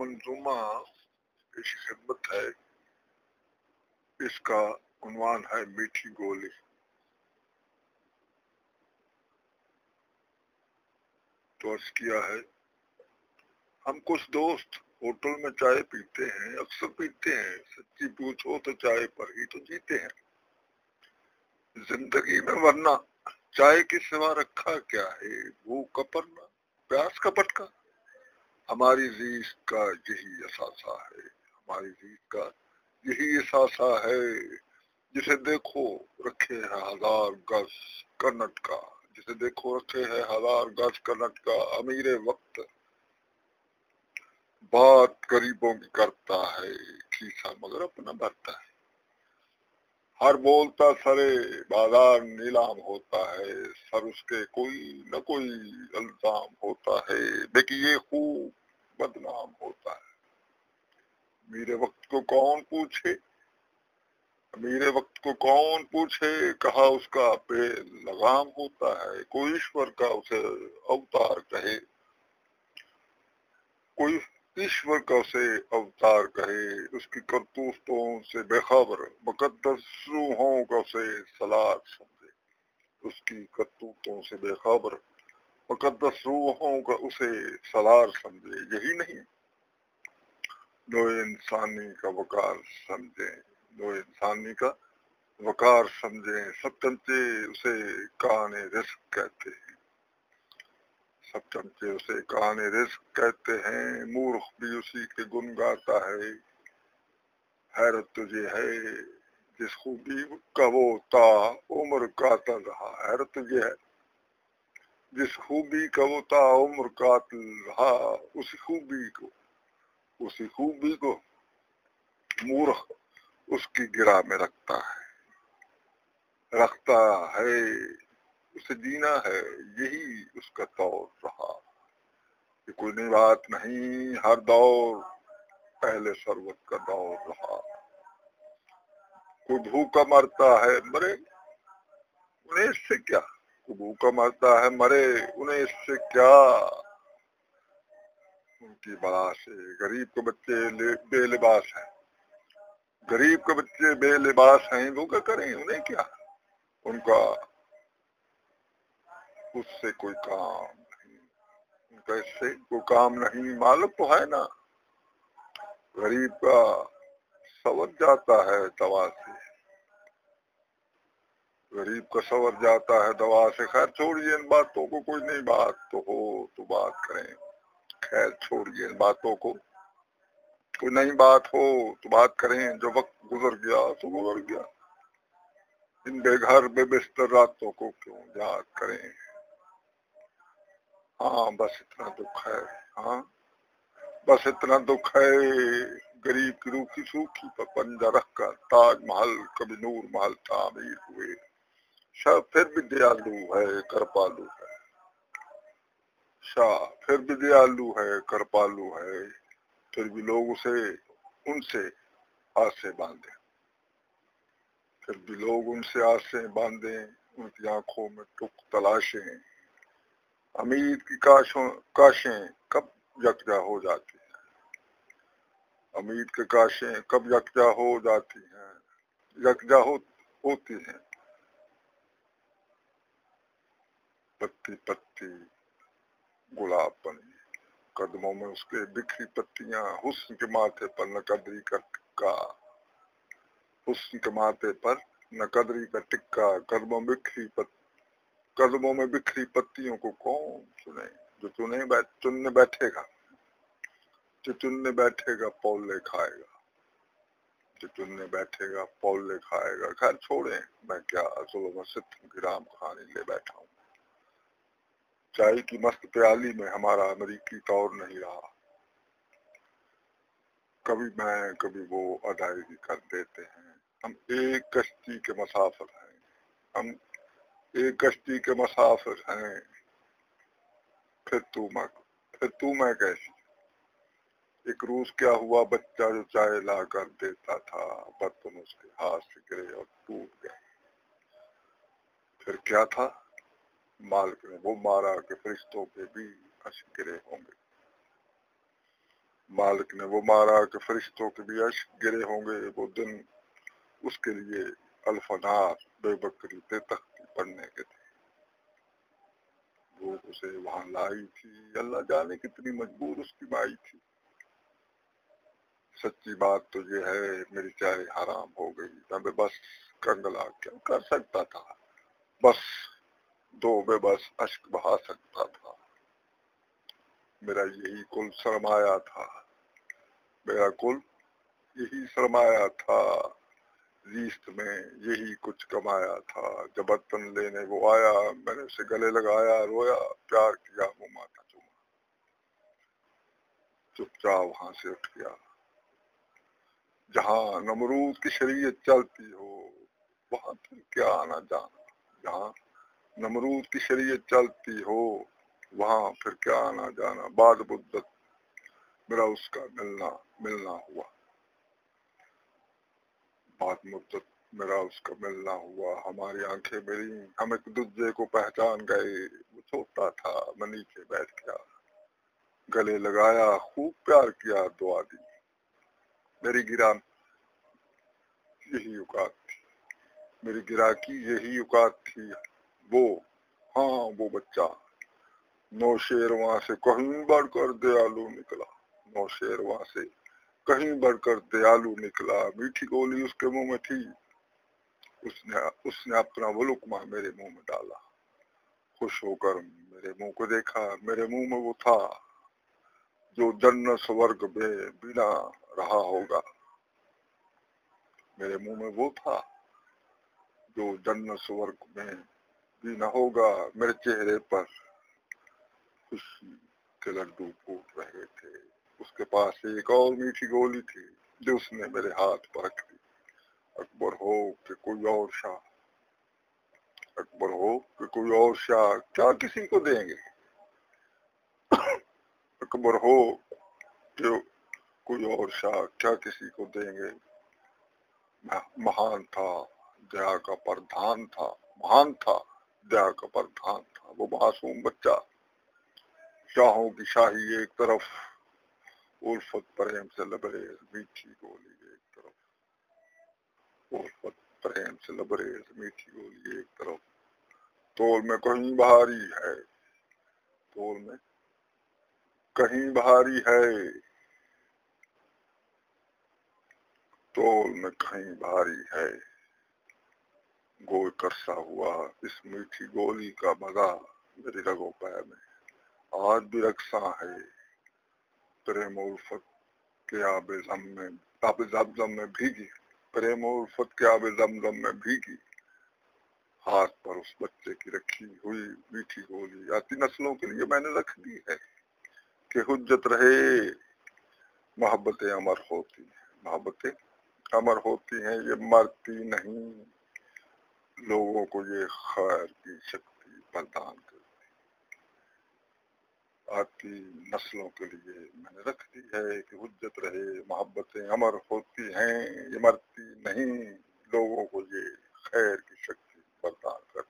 منظومہ اس خدمت ہے، اس کا عنوان ہے میٹھی گولی۔ تو عرض کیا ہے، ہم کچھ دوست ہوٹل میں چائے پیتے ہیں، اکثر پیتے ہیں، سچی پوچھو تو چائے پر ہی تو جیتے ہیں۔ زندگی میں ورنہ چائے کی سوا رکھا کیا ہے؟ وہ کپرنا پیاس کا۔ پٹکا ہماری زیست کا یہی اثاثہ ہے۔ ہماری زیست کا یہی اثاثہ ہے جسے دیکھو رکھے ہے ہزار گز کرنٹ کا۔ جسے دیکھو رکھے ہے ہزار گز کرنٹ کا۔ امیر وقت بات غریبوں کی کرتا ہے، کھیسا مگر اپنا بھرتا ہے۔ ہر بولتا سرے، بازار نیلام ہوتا ہے۔ سر اس کے کوئی نہ کوئی الزام ہوتا ہے۔ لیکن یہ خوب بدنام ہوتا ہے۔ میرے وقت کو کون پوچھے؟ میرے وقت کو کون پوچھے؟ کہا اس کا بے لگام ہوتا ہے، کوئی ایشور کا اسے اوتار کہے۔ کوئی ایشور کا اسے اوتار کہے، اس کی کرتوستوں سے بے خبر، مقدس روحوں کا اسے سلاد سمجھے۔ اس کی کرتوتوں سے بے خبر مقدس روحوں کا اسے سلار سمجھے، یہی نہیں۔ دو انسانی کا وقار سمجھے، دو انسانی کا وقار سمجھے، سب چمچے اسے کان رزق کہتے ہیں۔ سب چمچے اسے کان رزق کہتے ہیں، مورخ بھی اسی کے گن گاتا ہے۔ حیرت تجھے ہے، جس خوبی کا وہ تا عمر قاتل رہا۔ حیرت تجھے ہے جس خوبی کا وہ تا عمر قاتل رہا، اسی خوبی کو، اسی خوبی کو مورخ اس کی گرا میں رکھتا ہے۔ رکھتا ہے، اسے جینا ہے، یہی اس کا دور رہا۔ کہ کوئی نئی بات نہیں، ہر دور پہلے سروت کا دور رہا۔ کوئی بھوکا مرتا ہے، مرے انہیں اس سے کیا؟ کوئی بھوکا مرتا ہے، مرے انہیں اس سے کیا؟ ان کی بلا سے غریب کے بچے بے لباس ہیں۔ غریب کے بچے بے لباس ہیں، وہ کیا کریں؟ انہیں کیا؟ ان کا اس سے کوئی کام نہیں۔ ان کا اس سے کوئی کام نہیں۔ معلوم تو ہے نا۔ غریب کا سور جاتا ہے دوا سے۔ غریب کا سور جاتا ہے دوا سے، خیر چھوڑیے ان باتوں کو، کوئی نہیں بات تو ہو تو بات کریں۔ خیر چھوڑیے ان باتوں کو۔ کوئی نئی بات ہو تو بات کریں۔ جو وقت گزر گیا تو گزر گیا۔ ان بے گھر، بے بستر راتوں کو کیوں یاد کریں؟ ہاں بس اتنا دکھ ہے۔ ہاں بس اتنا دکھ ہے۔ غریب کی روح کی سوکھی پر پنجہ رکھ کر تاج محل، کبھی نور محل تعمیر ہوئے۔ شاہ، پھر بھی دیالو ہے، کرپالو ہے۔ شاہ، پھر بھی دیالو ہے، کرپالو ہے۔ پھر بھی لوگ اسے، ان سے آسے باندھے۔ پھر بھی لوگ ان سے آسے باندھے، ان کی آنکھوں میں ٹک تلاشیں۔ امید کی کاشوں، کاشیں کب یکجا ہو جاتی ہیں۔ امید کے کاشیں کب یکجا ہو جاتی ہیں، یکجا ہو، ہوتی ہیں۔ پتی پتی گلاب بنی۔ قدموں میں اس کے بکھری پتیاں حسن کے ماتھے پر نقدری کا ٹکا۔ حسن کے ماتھے پر نقدری کا ٹکا۔ قدموں بکھری پتی قدموں میں بکھری پتیوں کو کون چنے جو چنے چننے بیٹھے گا۔ جو چننے بیٹھے گا پول لے کھائے گا۔ جو چننے بیٹھے گا پول لے کھائے گا۔ خیر چھوڑیں، میں کیا ظلم و ستم کی رام کہانی لے بیٹھا ہوں۔ چائے کی مست پیالی میں ہمارا امریکی طور نہیں رہا۔ کبھی میں، کبھی وہ ادائیگی کر دیتے ہیں۔ ہم ایک کشتی کے مسافر ہیں۔ ہم ایک کشتی کے مسافر ہیں۔ پھر تو میں، پھر تو میں کیسی؟ ایک روز کیا ہوا؟ بچہ جو چائے لا کر دیتا تھا، برتن اس کے ہاتھ سے گرے اور ٹوٹ گئے۔ پھر کیا تھا؟ مالک نے وہ مارا کہ فرشتوں کے بھی ہنس گرے ہوں گے۔ مالک نے وہ مارا کہ فرشتوں کے بھی عشق گرے ہوں گے۔ وہ دن اس کے لیے الفنار بے بکری، بے تختی پڑھنے کے تھے۔ وہ اسے وہاں لائی تھی۔ اللہ جانے کتنی مجبور اس کی مائی تھی۔ سچی بات تو یہ ہے، میری چائے حرام ہو گئی۔ میں بس کنگلا کیا کر سکتا تھا؟ بس دو بے بس اشک بہا سکتا تھا۔ میرا یہی کل سرمایہ تھا۔ میرا کل یہی سرمایہ تھا۔ ریست میں یہی کچھ کمایا تھا۔ جب برتن لینے وہ آیا، میں نے اسے گلے لگایا، رویا، پیار کیا وہ ماتا چوما۔ چپ چاپ وہاں سے اٹھ گیا۔ جہاں نمرود کی شریعت چلتی ہو، وہاں پھر کیا آنا جانا؟ جہاں نمرود کی شریعت چلتی ہو، وہاں پھر کیا آنا جانا؟ بعد بدت میرا اس کا ملنا ملنا ہوا۔ بعد مدت میرا اس کا ملنا ہوا۔ ہماری آنکھیں ملی ہم ایک دوسرے کو پہچان گئے۔ وہ چھوٹا تھا، میں نیچے بیٹھ گیا۔ گلے لگایا، خوب پیار کیا دعا دی میری گرا، یہی اوقات تھی۔ میری گرا کی یہی اوقات تھی۔ وہ ہاں وہ بچہ۔ نو شیر وہاں سے کہیں بڑھ کر دیالو نکلا۔ نو شیر وہاں سے کہیں بڑھ کر دیالو نکلا۔ میٹھی گولی اس کے منہ میں تھی۔ اس نے اس نے اپنا وہ لکما میرے منہ میں ڈالا۔ خوش ہو کر میرے منہ کو دیکھا۔ میرے منہ میں وہ تھا جو جنت سورگ میں بنا رہا ہوگا۔ میرے منہ میں وہ تھا جو جنت سورگ میں بھی نہ ہوگا، میرے چہرے پر خوشی کے لڈو پھوٹ رہے تھے۔ اس کے پاس ایک اور میٹھی گولی تھی جو اس نے میرے ہاتھ پر رکھ دی۔ اکبر ہو کہ کوئی اور شاہ۔ اکبر ہو کہ کوئی اور شاہ۔ کیا کسی کو دیں گے؟ اکبر ہو کہ کوئی اور شاہ۔ کیا کسی کو دیں گے؟ مہان تھا دیا کا پردھان تھا، مہان تھا۔ دیا کا پردھان تھا، وہ معصوم بچہ۔ شاہوں کی شاہی ایک طرف الفت پریم سے لبریز، میٹھی گولی ایک طرف۔ الفت پریم سے لبریز، میٹھی گولی ایک طرف۔ تول میں کہیں بہاری ہے۔ تول میں کہیں بہاری ہے۔ تول میں کہیں بھاری ہے۔ گول کرسا ہوا، اس میٹھی گولی کا مزہ میری رگو پہ میں آج بھی رکھسا ہے۔ پریم الفت کے آب زم میں، آب زم میں بھیگی۔ پریم الفت کے آب زم میں بھیگی۔ ہاتھ پر اس بچے کی رکھی ہوئی میٹھی گولی۔ آتی نسلوں کے لیے میں نے رکھ دی ہے کہ حجت رہے۔ محبتیں امر ہوتی ہیں۔ محبتیں امر ہوتی ہیں، یہ مرتی نہیں۔ لوگوں کو یہ خیر کی شکتی پردان کرتی آتی نسلوں کے لیے میں نے رکھ دی ہے کہ حجت رہے، محبتیں امر ہوتی ہیں، یہ مرتی نہیں۔ لوگوں کو یہ خیر کی شکتی بردان کرتی